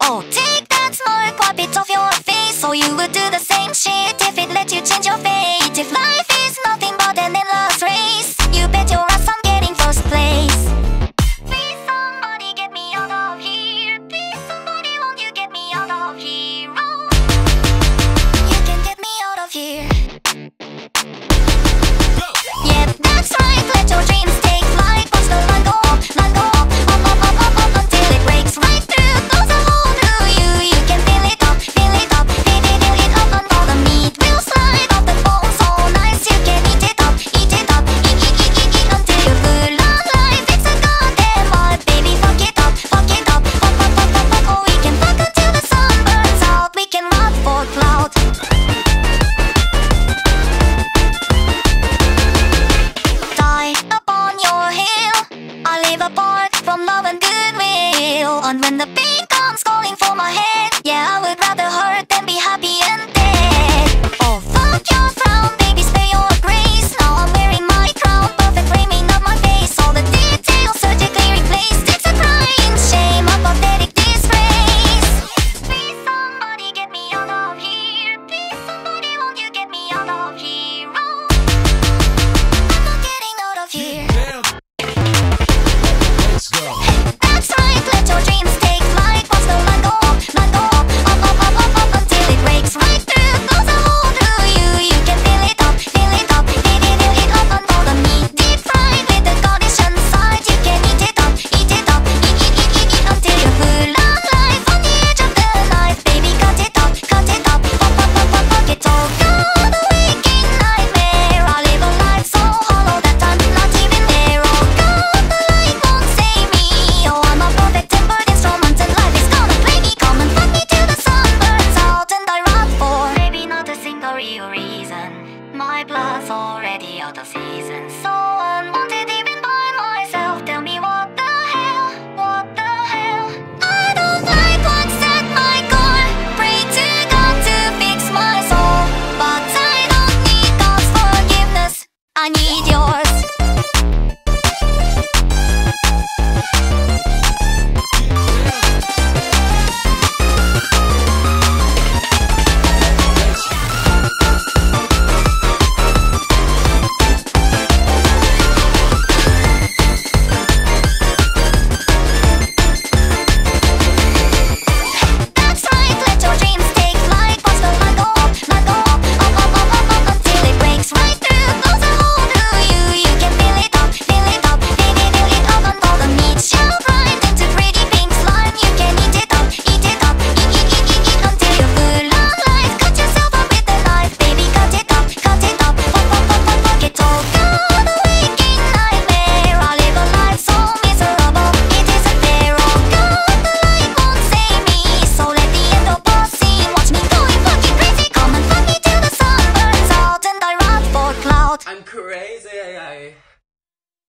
Oh, take that small puppet off your face. So you would do the same shit if it let you change your fate. If life on when the pain comes calling for my head. Yeah, I would already out of season. So unwanted, even by myself. Tell me what the hell, what the hell. I don't my core. Pray to God to fix my soul. But I don't need God's forgiveness. I need your.